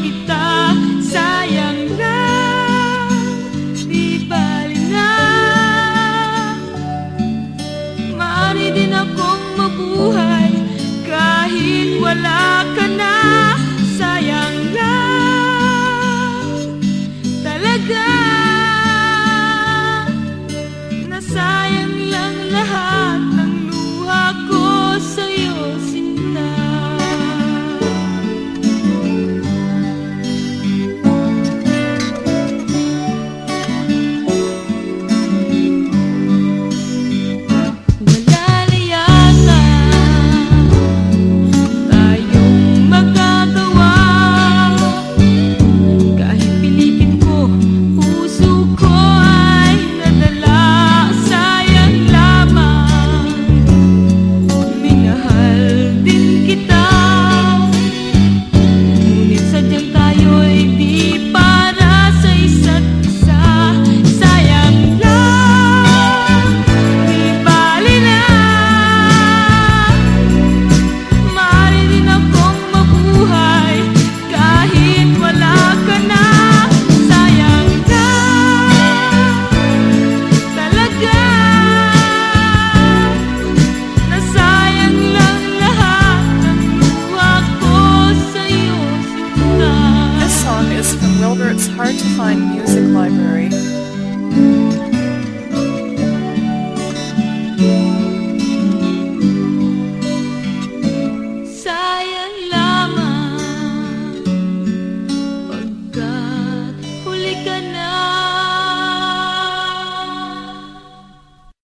que tá Wilbert's Hard to Find Music Library.